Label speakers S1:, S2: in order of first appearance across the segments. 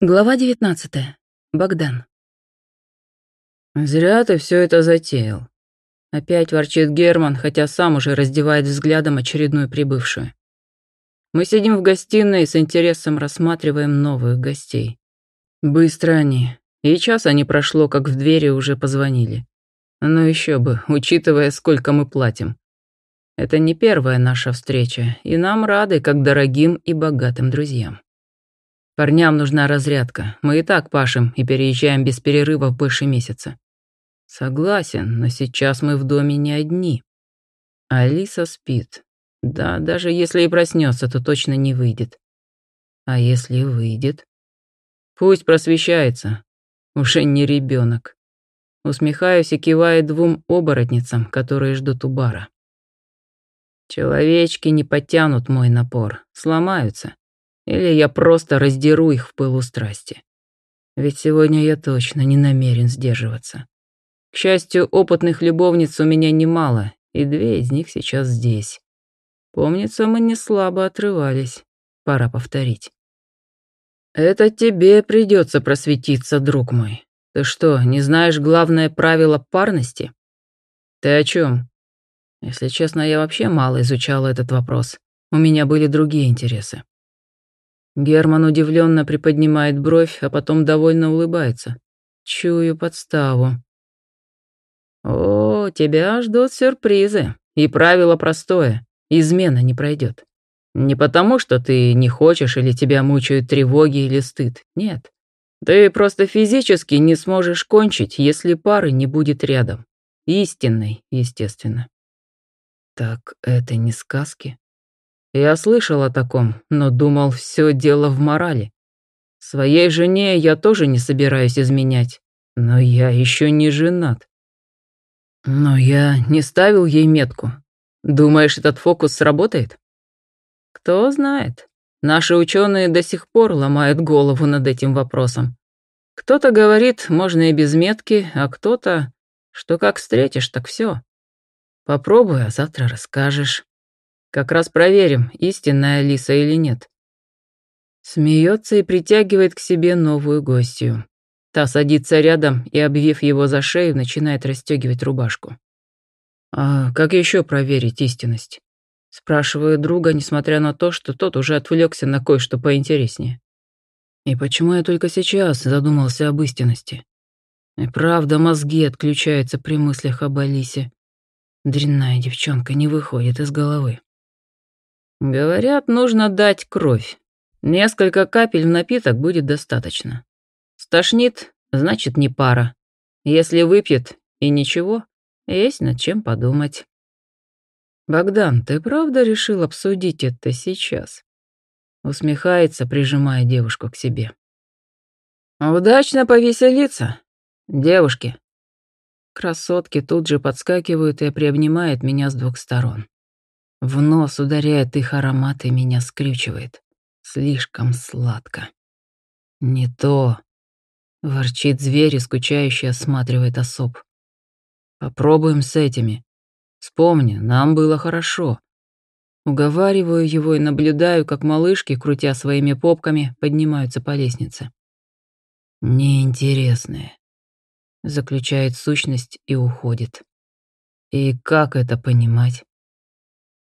S1: Глава 19. Богдан.
S2: «Зря ты все это затеял». Опять ворчит Герман, хотя сам уже раздевает взглядом очередную прибывшую. Мы сидим в гостиной и с интересом рассматриваем новых гостей. Быстро они. И часа не прошло, как в двери уже позвонили. Ну еще бы, учитывая, сколько мы платим. Это не первая наша встреча, и нам рады, как дорогим и богатым друзьям. Парням нужна разрядка. Мы и так пашем и переезжаем без перерыва в больше месяца. Согласен, но сейчас мы в доме не одни. Алиса спит. Да, даже если и проснется, то точно не выйдет. А если выйдет? Пусть просвещается. Уже не ребенок. Усмехаюсь и киваю двум оборотницам, которые ждут у бара. Человечки не потянут мой напор, сломаются. Или я просто раздеру их в пылу страсти. Ведь сегодня я точно не намерен сдерживаться. К счастью, опытных любовниц у меня немало, и две из них сейчас здесь. Помнится, мы не слабо отрывались. Пора повторить. Это тебе придется просветиться, друг мой. Ты что, не знаешь главное правило парности? Ты о чем? Если честно, я вообще мало изучала этот вопрос. У меня были другие интересы. Герман удивленно приподнимает бровь, а потом довольно улыбается. Чую подставу. О, тебя ждут сюрпризы. И правило простое. Измена не пройдет. Не потому, что ты не хочешь или тебя мучают тревоги или стыд. Нет. Ты просто физически не сможешь кончить, если пары не будет рядом. Истинной, естественно. Так это не сказки? Я слышал о таком, но думал, все дело в морали. Своей жене я тоже не собираюсь изменять, но я еще не женат. Но я не ставил ей метку. Думаешь, этот фокус сработает? Кто знает. Наши ученые до сих пор ломают голову над этим вопросом. Кто-то говорит, можно и без метки, а кто-то, что как встретишь, так все. Попробуй, а завтра расскажешь. Как раз проверим, истинная Алиса или нет. Смеется и притягивает к себе новую гостью. Та садится рядом и, обвив его за шею, начинает расстегивать рубашку. «А как еще проверить истинность?» Спрашиваю друга, несмотря на то, что тот уже отвлекся на кое-что поинтереснее. И почему я только сейчас задумался об истинности? И правда, мозги отключаются при мыслях об Алисе. Дрянная девчонка не выходит из головы. Говорят, нужно дать кровь. Несколько капель в напиток будет достаточно. Стошнит, значит, не пара. Если выпьет и ничего, есть над чем подумать. Богдан, ты правда решил обсудить это сейчас? Усмехается, прижимая девушку к себе. Удачно повеселиться, девушки. Красотки тут же подскакивают и приобнимают меня с двух сторон. В нос ударяет их аромат и меня скрючивает. Слишком сладко. Не то. Ворчит зверь и скучающе осматривает особ. Попробуем с этими. Вспомни, нам было хорошо. Уговариваю его и наблюдаю, как малышки, крутя своими попками, поднимаются по лестнице. Неинтересные. Заключает сущность и уходит. И как это понимать?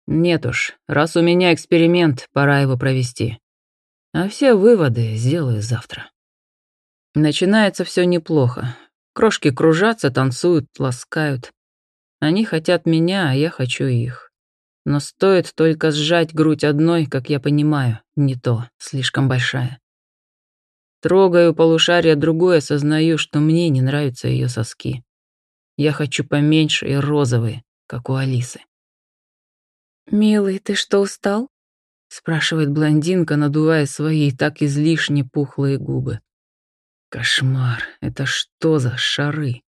S2: Нет уж, раз у меня эксперимент, пора его провести. А все выводы сделаю завтра. Начинается все неплохо. Крошки кружатся, танцуют, ласкают. Они хотят меня, а я хочу их. Но стоит только сжать грудь одной, как я понимаю, не то, слишком большая. Трогаю полушарие другое, осознаю, что мне не нравятся ее соски. Я хочу поменьше и розовые, как у Алисы.
S1: «Милый, ты что, устал?» — спрашивает блондинка, надувая свои так излишне пухлые губы.
S2: Кошмар, это что за шары?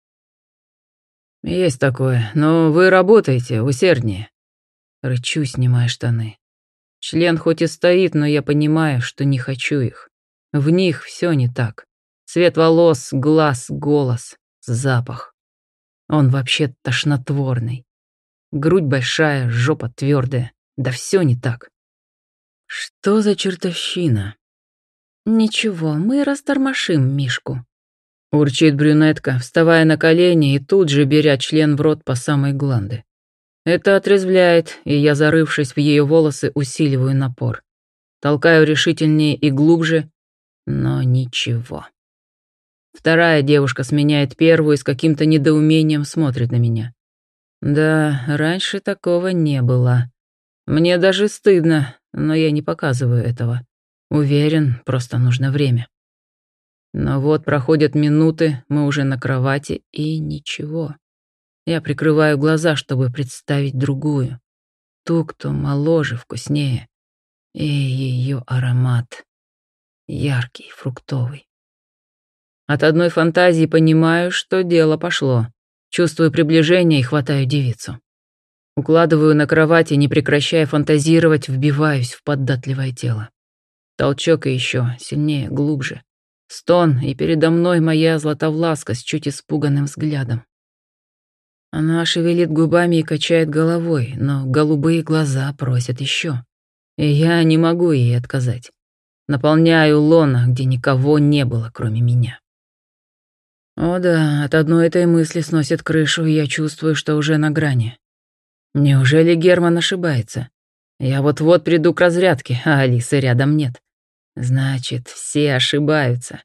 S2: Есть такое, но вы работаете усерднее. Рычу, снимая штаны. Член хоть и стоит, но я понимаю, что не хочу их. В них все не так. Цвет волос, глаз, голос, запах. Он вообще тошнотворный. Грудь большая, жопа твердая. Да все не так. Что за чертовщина?
S1: Ничего, мы растормошим Мишку.
S2: Урчит брюнетка, вставая на колени и тут же беря член в рот по самой гланды. Это отрезвляет, и я, зарывшись в ее волосы, усиливаю напор. Толкаю решительнее и глубже, но ничего. Вторая девушка сменяет первую и с каким-то недоумением смотрит на меня. Да, раньше такого не было. Мне даже стыдно, но я не показываю этого. Уверен, просто нужно время. Но вот проходят минуты, мы уже на кровати, и ничего. Я прикрываю глаза, чтобы представить другую. Ту, кто моложе, вкуснее. И ее аромат. Яркий, фруктовый. От одной фантазии понимаю, что дело пошло. Чувствую приближение и хватаю девицу. Укладываю на кровати, не прекращая фантазировать, вбиваюсь в податливое тело. Толчок и еще сильнее, глубже. Стон, и передо мной моя златовласка с чуть испуганным взглядом. Она шевелит губами и качает головой, но голубые глаза просят еще. И я не могу ей отказать. Наполняю лона, где никого не было, кроме меня. О да, от одной этой мысли сносит крышу, и я чувствую, что уже на грани. Неужели Герман ошибается? Я вот-вот приду к разрядке, а Алисы рядом нет. Значит, все ошибаются.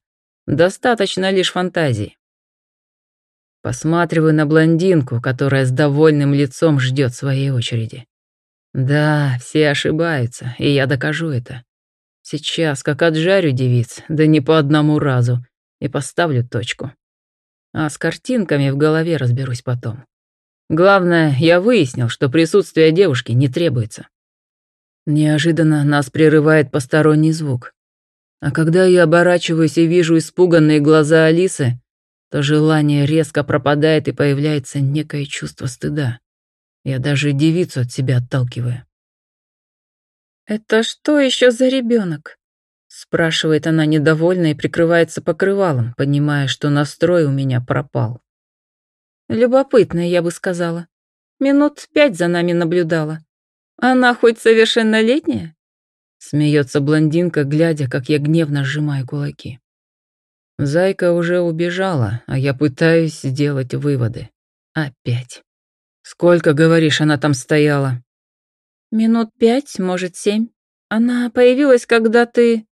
S2: Достаточно лишь фантазии. Посматриваю на блондинку, которая с довольным лицом ждет своей очереди. Да, все ошибаются, и я докажу это. Сейчас как отжарю девиц, да не по одному разу, и поставлю точку. А с картинками в голове разберусь потом. Главное, я выяснил, что присутствие девушки не требуется. Неожиданно нас прерывает посторонний звук. А когда я оборачиваюсь и вижу испуганные глаза Алисы, то желание резко пропадает и появляется некое чувство стыда. Я даже девицу от себя отталкиваю.
S1: «Это что еще за ребенок? Спрашивает она недовольно и прикрывается покрывалом, понимая, что настрой у меня пропал. Любопытная, я бы сказала. Минут пять за нами наблюдала. Она хоть совершеннолетняя? Смеется блондинка, глядя, как я гневно сжимаю кулаки. Зайка уже убежала, а я пытаюсь сделать выводы. Опять. Сколько, говоришь, она там стояла? Минут пять, может, семь. Она появилась, когда ты...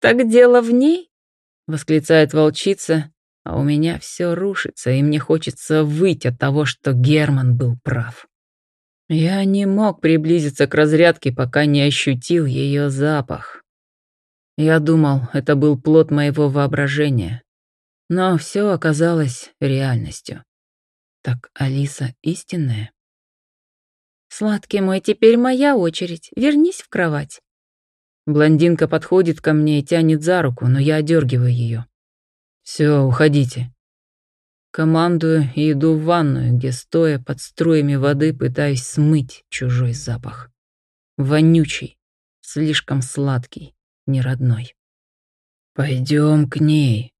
S1: «Так дело в ней?» — восклицает волчица, а у меня все рушится, и мне хочется выйти от того, что Герман был прав. Я не мог приблизиться к разрядке, пока не ощутил ее запах. Я думал, это был плод моего воображения, но все оказалось реальностью. Так Алиса истинная? «Сладкий мой, теперь моя очередь. Вернись в кровать». Блондинка подходит ко мне и тянет за руку, но я одергиваю ее. Все, уходите. Командую и иду в ванную, где, стоя под струями воды, пытаюсь смыть чужой запах. Вонючий, слишком сладкий, неродной. Пойдем к ней.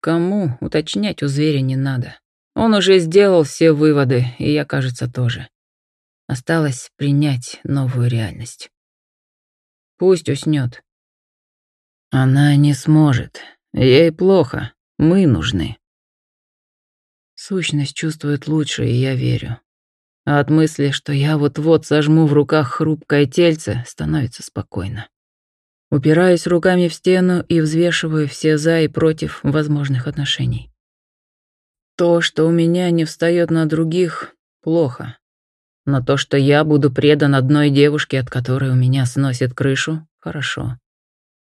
S1: Кому уточнять у зверя не надо. Он уже сделал все выводы, и я, кажется, тоже. Осталось принять новую реальность. Пусть уснет. Она не сможет. Ей плохо. Мы нужны. Сущность чувствует лучше, и я верю. А от мысли, что я вот-вот сожму в руках хрупкое тельце, становится спокойно. Упираюсь руками в стену и взвешиваю все за и против возможных отношений. То, что у меня не встает на других, плохо. Но то, что я буду предан одной девушке, от которой у меня сносит крышу, хорошо.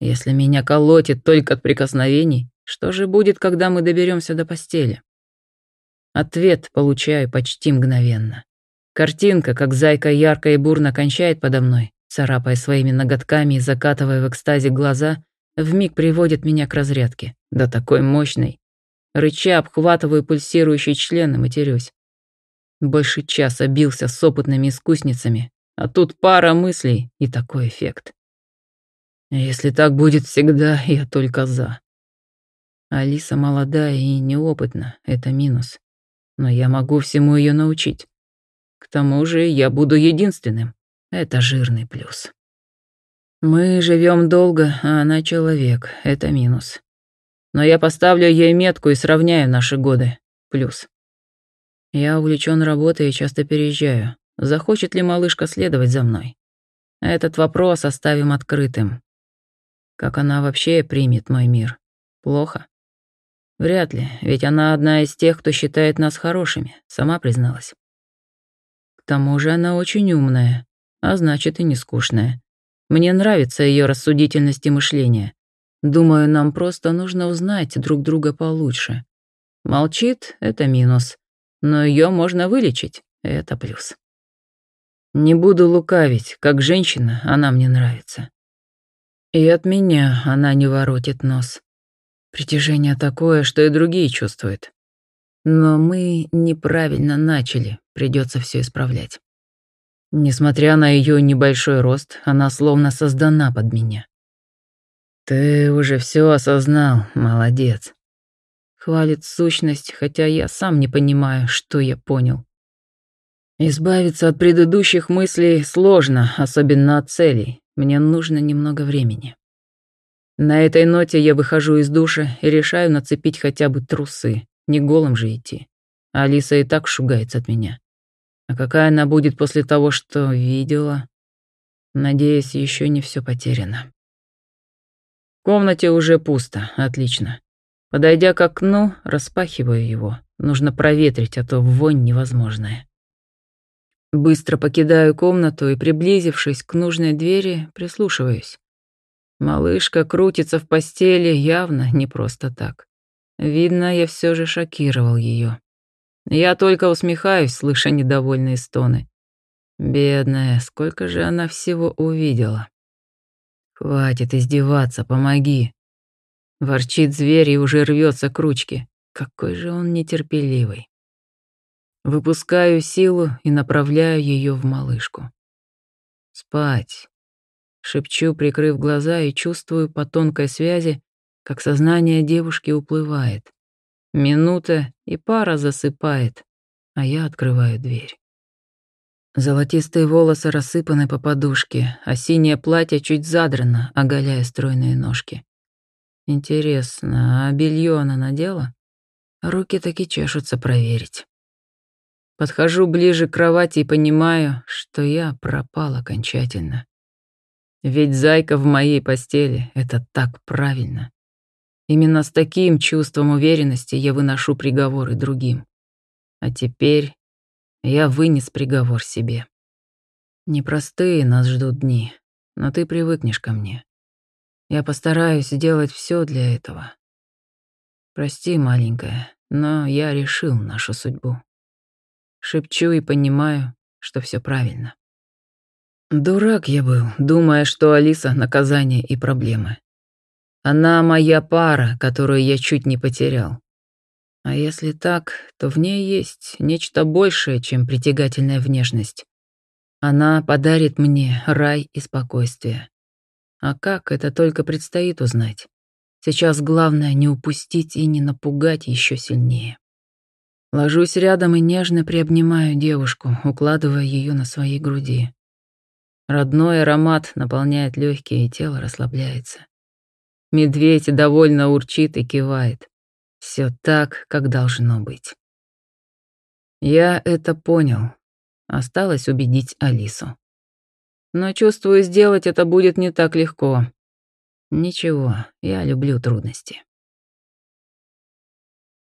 S1: Если меня колотит только от прикосновений, что же будет, когда мы доберемся до постели? Ответ получаю почти мгновенно. Картинка, как зайка ярко и бурно кончает подо мной, царапая своими ноготками и закатывая в экстазе глаза, вмиг приводит меня к разрядке, да такой мощной. Рыча обхватываю пульсирующий член и матерюсь. Больше часа бился с опытными искусницами, а тут пара мыслей и такой эффект. Если так будет всегда, я только за. Алиса молодая и неопытна, это минус. Но я могу всему ее научить. К тому же я буду единственным. Это жирный плюс. Мы живем долго, а она человек. Это минус. Но я поставлю ей метку и сравняю наши годы. Плюс. Я увлечен работой и часто переезжаю. Захочет ли малышка следовать за мной? Этот вопрос оставим открытым. Как она вообще примет мой мир? Плохо? Вряд ли, ведь она одна из тех, кто считает нас хорошими, сама призналась. К тому же она очень умная, а значит и не скучная. Мне нравится ее рассудительность и мышление. Думаю, нам просто нужно узнать друг друга получше. Молчит — это минус, но ее можно вылечить — это плюс. Не буду лукавить, как женщина она мне нравится. И от меня она не воротит нос. Притяжение такое, что и другие чувствуют. Но мы неправильно начали, придется все исправлять. Несмотря на ее небольшой рост, она словно создана под меня. «Ты уже все осознал, молодец», Хвалит сущность, хотя я сам не понимаю, что я понял. Избавиться от предыдущих мыслей сложно, особенно от целей. Мне нужно немного времени. На этой ноте я выхожу из душа и решаю нацепить хотя бы трусы, не голым же идти. Алиса и так шугается от меня. А какая она будет после того, что видела? Надеюсь, еще не все потеряно. В комнате уже пусто, отлично. Подойдя к окну, распахиваю его. Нужно проветрить, а то вонь невозможная. Быстро покидаю комнату и, приблизившись к нужной двери, прислушиваюсь. Малышка крутится в постели явно не просто так. Видно, я все же шокировал ее. Я только усмехаюсь, слыша недовольные стоны. Бедная, сколько же она всего увидела. Хватит издеваться, помоги. Ворчит зверь и уже рвется к ручке. Какой же он нетерпеливый. Выпускаю силу и направляю ее в малышку. Спать. Шепчу, прикрыв глаза, и чувствую по тонкой связи, как сознание девушки уплывает. Минута, и пара засыпает, а я открываю дверь. Золотистые волосы рассыпаны по подушке, а синее платье чуть задрано, оголяя стройные ножки. Интересно, а белье она надела? Руки таки чешутся проверить. Подхожу ближе к кровати и понимаю, что я пропал окончательно. Ведь зайка в моей постели — это так правильно. Именно с таким чувством уверенности я выношу приговоры другим. А теперь я вынес приговор себе. Непростые нас ждут дни, но ты привыкнешь ко мне. Я постараюсь сделать все для этого. Прости, маленькая, но я решил нашу судьбу. Шепчу и понимаю, что все правильно. Дурак я был, думая, что Алиса — наказание и проблемы. Она моя пара, которую я чуть не потерял. А если так, то в ней есть нечто большее, чем притягательная внешность. Она подарит мне рай и спокойствие. А как, это только предстоит узнать. Сейчас главное не упустить и не напугать еще сильнее. Ложусь рядом и нежно приобнимаю девушку, укладывая ее на своей груди. Родной аромат наполняет легкие, и тело расслабляется. Медведь довольно урчит и кивает. Все так, как должно быть. Я это понял. Осталось убедить Алису но чувствую, сделать это будет не так легко. Ничего, я люблю трудности.